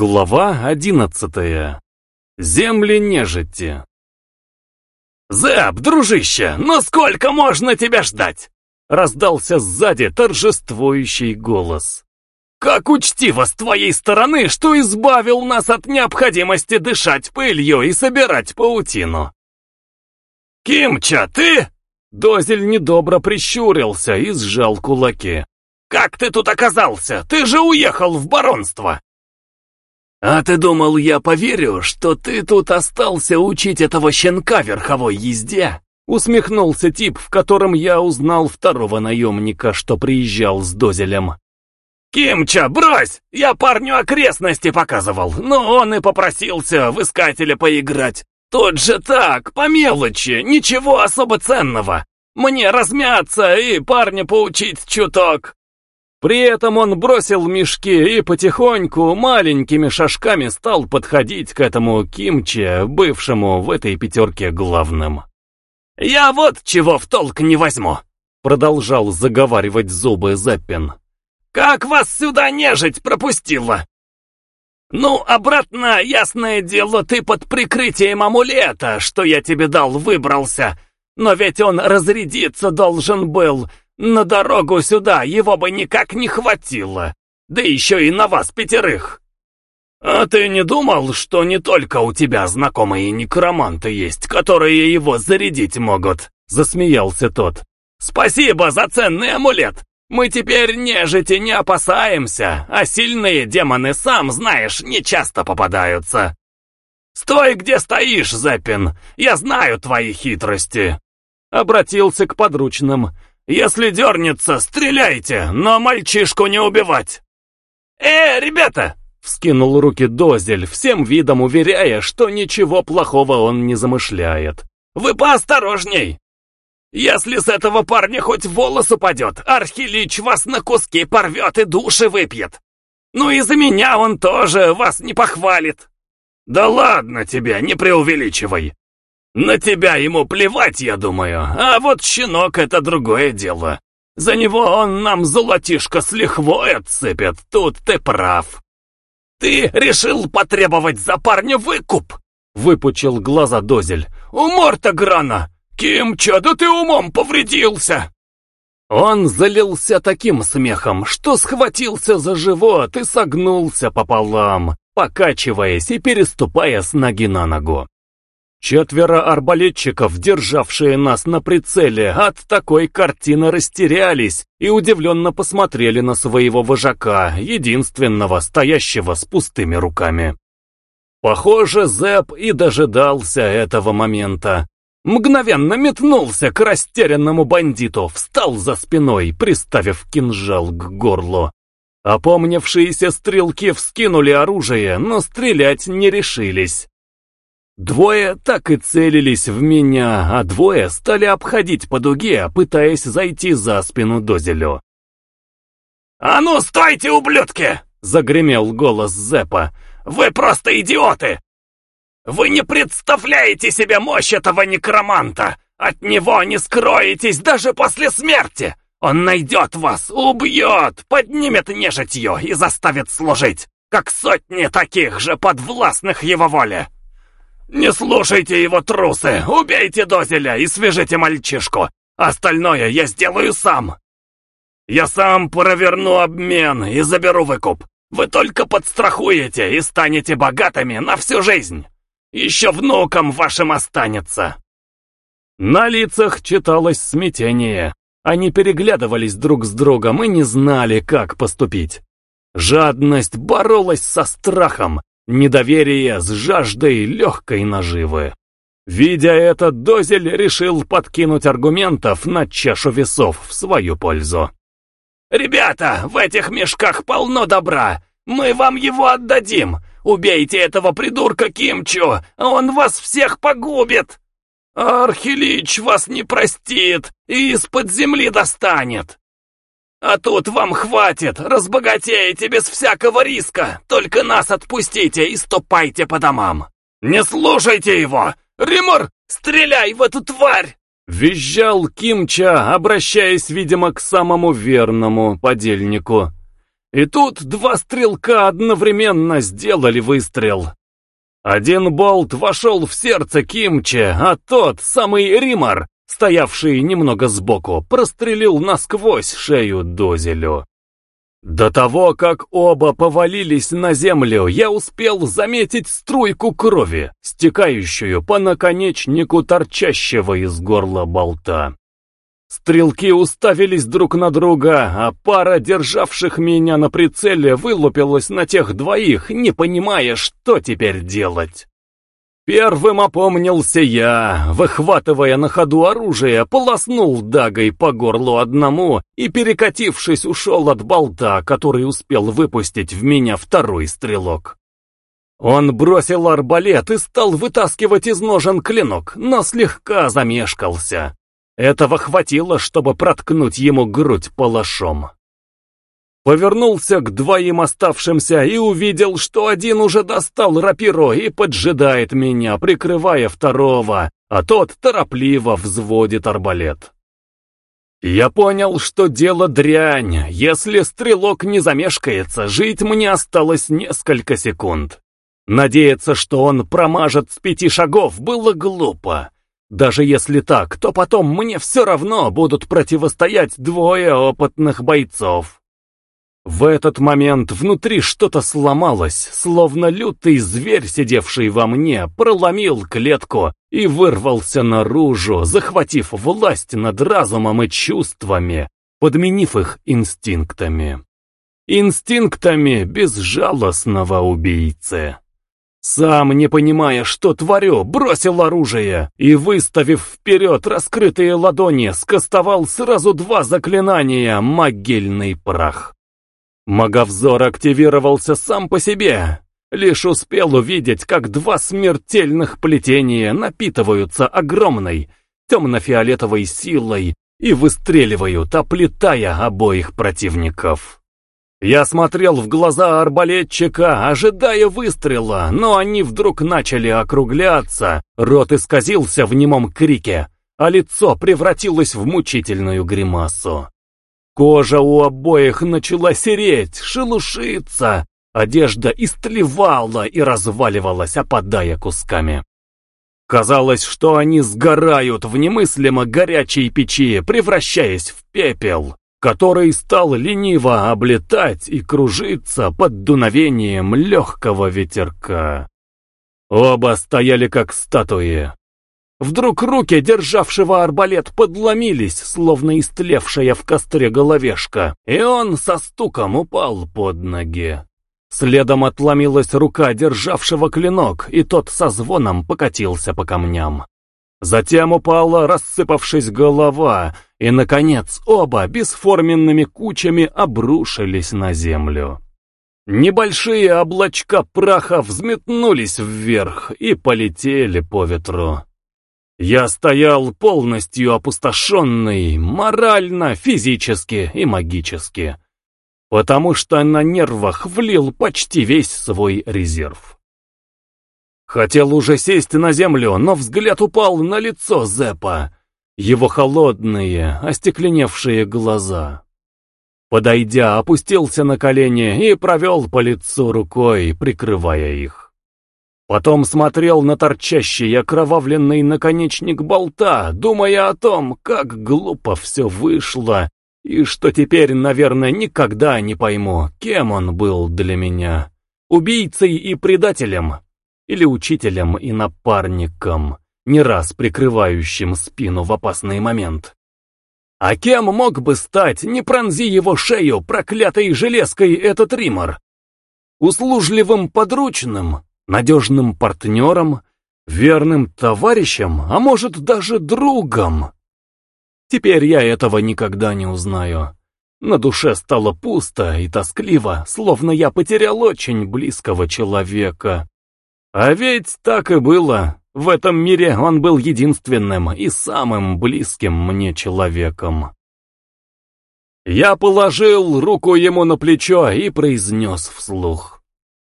Глава одиннадцатая. Земли нежити. «Зэп, дружище, ну сколько можно тебя ждать?» Раздался сзади торжествующий голос. «Как учтиво с твоей стороны, что избавил нас от необходимости дышать пылью и собирать паутину!» «Кимча, ты?» Дозель недобро прищурился и сжал кулаки. «Как ты тут оказался? Ты же уехал в баронство!» «А ты думал, я поверю, что ты тут остался учить этого щенка верховой езде?» Усмехнулся тип, в котором я узнал второго наемника, что приезжал с Дозелем. «Кимча, брось! Я парню окрестности показывал, но он и попросился в искателя поиграть. Тут же так, по мелочи, ничего особо ценного. Мне размяться и парня поучить чуток. При этом он бросил мешки и потихоньку, маленькими шажками стал подходить к этому Кимче, бывшему в этой пятерке главным. «Я вот чего в толк не возьму», — продолжал заговаривать зубы Зеппин. «Как вас сюда нежить пропустила?» «Ну, обратно, ясное дело, ты под прикрытием амулета, что я тебе дал, выбрался. Но ведь он разрядиться должен был, на дорогу сюда его бы никак не хватило, да еще и на вас пятерых. А ты не думал, что не только у тебя знакомые некроманты есть, которые его зарядить могут? Засмеялся тот. Спасибо за ценный амулет. Мы теперь нежити не опасаемся, а сильные демоны, сам знаешь, не часто попадаются. Стой, где стоишь, Зеппин, я знаю твои хитрости. Обратился к подручным. Если дернется, стреляйте, но мальчишку не убивать!» «Э, ребята!» — вскинул руки Дозель, всем видом уверяя, что ничего плохого он не замышляет. «Вы поосторожней! Если с этого парня хоть волос упадет, Архилич вас на куски порвет и души выпьет! Ну и за меня он тоже вас не похвалит!» «Да ладно тебе, не преувеличивай!» На тебя ему плевать, я думаю, а вот щенок — это другое дело. За него он нам золотишко с лихвой отсыпет, тут ты прав. Ты решил потребовать за парня выкуп? Выпучил глаза Дозель. Умор-то грана! Кимча, да ты умом повредился! Он залился таким смехом, что схватился за живот и согнулся пополам, покачиваясь и переступая с ноги на ногу. Четверо арбалетчиков, державшие нас на прицеле, от такой картины растерялись и удивленно посмотрели на своего вожака, единственного, стоящего с пустыми руками. Похоже, Зэп и дожидался этого момента. Мгновенно метнулся к растерянному бандиту, встал за спиной, приставив кинжал к горлу. Опомнившиеся стрелки вскинули оружие, но стрелять не решились. Двое так и целились в меня, а двое стали обходить по дуге, пытаясь зайти за спину Дозелю. «А ну, стойте, ублюдки!» — загремел голос Зепа. «Вы просто идиоты! Вы не представляете себе мощь этого некроманта! От него не скроетесь даже после смерти! Он найдет вас, убьет, поднимет нежитью и заставит служить, как сотни таких же подвластных его воле!» «Не слушайте его, трусы! Убейте Дозеля и свяжите мальчишку! Остальное я сделаю сам! Я сам проверну обмен и заберу выкуп! Вы только подстрахуете и станете богатыми на всю жизнь! Еще внукам вашим останется!» На лицах читалось смятение. Они переглядывались друг с другом и не знали, как поступить. Жадность боролась со страхом, недоверие с жаждой легкой наживы. Видя это, Дозель решил подкинуть аргументов на чашу весов в свою пользу. «Ребята, в этих мешках полно добра! Мы вам его отдадим! Убейте этого придурка Кимчу, он вас всех погубит! Архилич вас не простит и из-под земли достанет! А тут вам хватит, разбогатеете без всякого риска. Только нас отпустите и ступайте по домам. Не слушайте его! Римор, стреляй в эту тварь!» Визжал Кимча, обращаясь, видимо, к самому верному подельнику. И тут два стрелка одновременно сделали выстрел. Один болт вошел в сердце Кимче, а тот, самый Римар, стоявший немного сбоку, прострелил насквозь шею Дозелю. До того, как оба повалились на землю, я успел заметить струйку крови, стекающую по наконечнику торчащего из горла болта. Стрелки уставились друг на друга, а пара, державших меня на прицеле, вылупилась на тех двоих, не понимая, что теперь делать. Первым опомнился я, выхватывая на ходу оружие, полоснул дагой по горлу одному и, перекатившись, ушел от болта, который успел выпустить в меня второй стрелок. Он бросил арбалет и стал вытаскивать из ножен клинок, но слегка замешкался. Этого хватило, чтобы проткнуть ему грудь палашом. Повернулся к двоим оставшимся и увидел, что один уже достал рапиро и поджидает меня, прикрывая второго, а тот торопливо взводит арбалет. Я понял, что дело дрянь. Если стрелок не замешкается, жить мне осталось несколько секунд. Надеяться, что он промажет с пяти шагов, было глупо. Даже если так, то потом мне все равно будут противостоять двое опытных бойцов. В этот момент внутри что-то сломалось, словно лютый зверь, сидевший во мне, проломил клетку и вырвался наружу, захватив власть над разумом и чувствами, подменив их инстинктами. Инстинктами безжалостного убийцы. Сам, не понимая, что творю, бросил оружие и, выставив вперед раскрытые ладони, скостовал сразу два заклинания «Могильный прах». Маговзор активировался сам по себе. Лишь успел увидеть, как два смертельных плетения напитываются огромной, темно-фиолетовой силой и выстреливают, оплетая обоих противников. Я смотрел в глаза арбалетчика, ожидая выстрела, но они вдруг начали округляться, рот исказился в немом крике, а лицо превратилось в мучительную гримасу. Кожа у обоих начала сереть, шелушиться, одежда истлевала и разваливалась, опадая кусками. Казалось, что они сгорают в немыслимо горячей печи, превращаясь в пепел который стал лениво облетать и кружиться под дуновением легкого ветерка. Оба стояли как статуи. Вдруг руки державшего арбалет подломились, словно истлевшая в костре головешка, и он со стуком упал под ноги. Следом отломилась рука державшего клинок, и тот со звоном покатился по камням. Затем упала, рассыпавшись голова, и, наконец, оба бесформенными кучами обрушились на землю. Небольшие облачка праха взметнулись вверх и полетели по ветру. Я стоял полностью опустошенный, морально, физически и магически, потому что на нервах влил почти весь свой резерв. Хотел уже сесть на землю, но взгляд упал на лицо Зепа, его холодные, остекленевшие глаза. Подойдя, опустился на колени и провел по лицу рукой, прикрывая их. Потом смотрел на торчащий окровавленный наконечник болта, думая о том, как глупо все вышло, и что теперь, наверное, никогда не пойму, кем он был для меня. Убийцей и предателем или учителем и напарником, не раз прикрывающим спину в опасный момент. А кем мог бы стать, не пронзи его шею проклятой железкой этот Римор? Услужливым подручным, надежным партнером, верным товарищем, а может даже другом? Теперь я этого никогда не узнаю. На душе стало пусто и тоскливо, словно я потерял очень близкого человека. А ведь так и было. В этом мире он был единственным и самым близким мне человеком. Я положил руку ему на плечо и произнес вслух.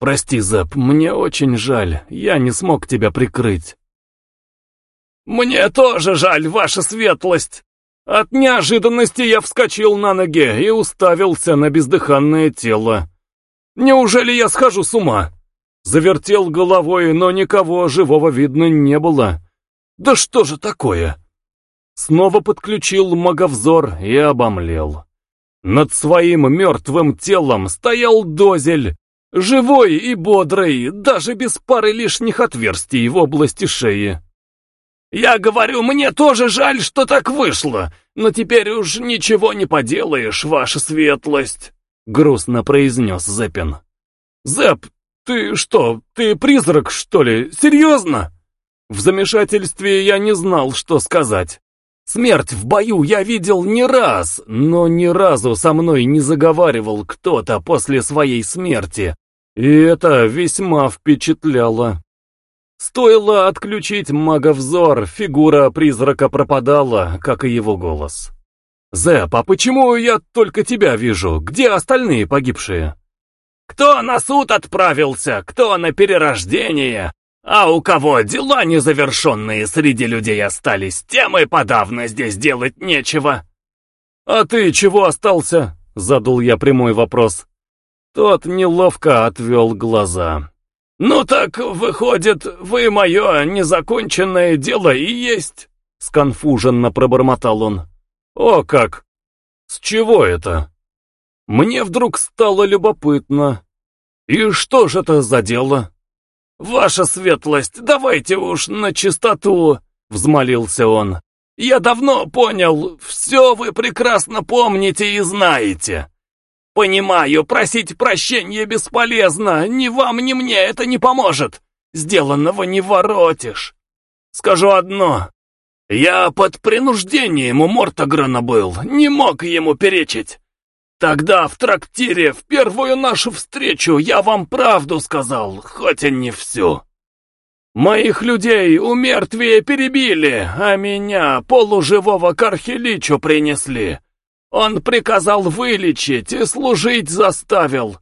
«Прости, Зэп, мне очень жаль, я не смог тебя прикрыть». «Мне тоже жаль, ваша светлость!» От неожиданности я вскочил на ноги и уставился на бездыханное тело. Неужели я схожу с ума? Завертел головой, но никого живого видно не было. Да что же такое? Снова подключил маговзор и обомлел. Над своим мертвым телом стоял дозель, живой и бодрый, даже без пары лишних отверстий в области шеи. «Я говорю, мне тоже жаль, что так вышло, но теперь уж ничего не поделаешь, ваша светлость», — грустно произнес Зеппин. «Зепп, ты что, ты призрак, что ли? Серьезно?» В замешательстве я не знал, что сказать. Смерть в бою я видел не раз, но ни разу со мной не заговаривал кто-то после своей смерти, и это весьма впечатляло. Стоило отключить маговзор, фигура призрака пропадала, как и его голос. «Зэп, а почему я только тебя вижу? Где остальные погибшие?» «Кто на суд отправился, кто на перерождение, а у кого дела незавершенные среди людей остались, тем и подавно здесь делать нечего. «А ты чего остался?» — задал я прямой вопрос. Тот неловко отвел глаза. «Ну так, выходит, вы мое незаконченное дело и есть?» — сконфуженно пробормотал он. «О как! С чего это?» Мне вдруг стало любопытно. «И что же это за дело?» «Ваша светлость, давайте уж на чистоту!» — взмолился он. «Я давно понял, все вы прекрасно помните и знаете. Понимаю, просить прощения бесполезно, ни вам, ни мне это не поможет. Сделанного не воротишь. Скажу одно. Я под принуждением у Мортограна был, не мог ему перечить. Тогда в трактире в первую нашу встречу я вам правду сказал, хоть и не всю. Моих людей у мертвия перебили, а меня, полуживого к Архиличу, принесли. Он приказал вылечить и служить заставил.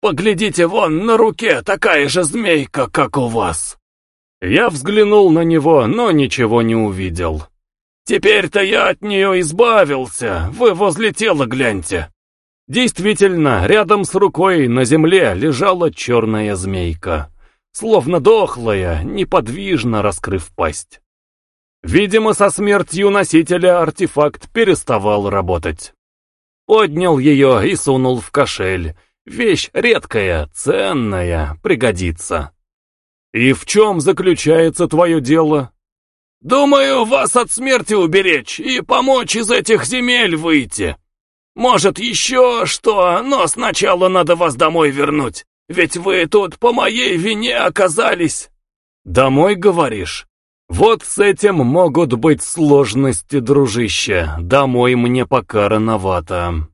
Поглядите вон, на руке такая же змейка, как у вас. Я взглянул на него, но ничего не увидел. Теперь-то я от нее избавился, вы возле тела гляньте. Действительно, рядом с рукой на земле лежала черная змейка, словно дохлая, неподвижно раскрыв пасть. Видимо, со смертью носителя артефакт переставал работать. Поднял ее и сунул в кошель. Вещь редкая, ценная, пригодится. «И в чем заключается твое дело?» «Думаю, вас от смерти уберечь и помочь из этих земель выйти», может, еще что, но сначала надо вас домой вернуть, ведь вы тут по моей вине оказались». «Домой, говоришь? Вот с этим могут быть сложности, дружище. Домой мне пока рановато».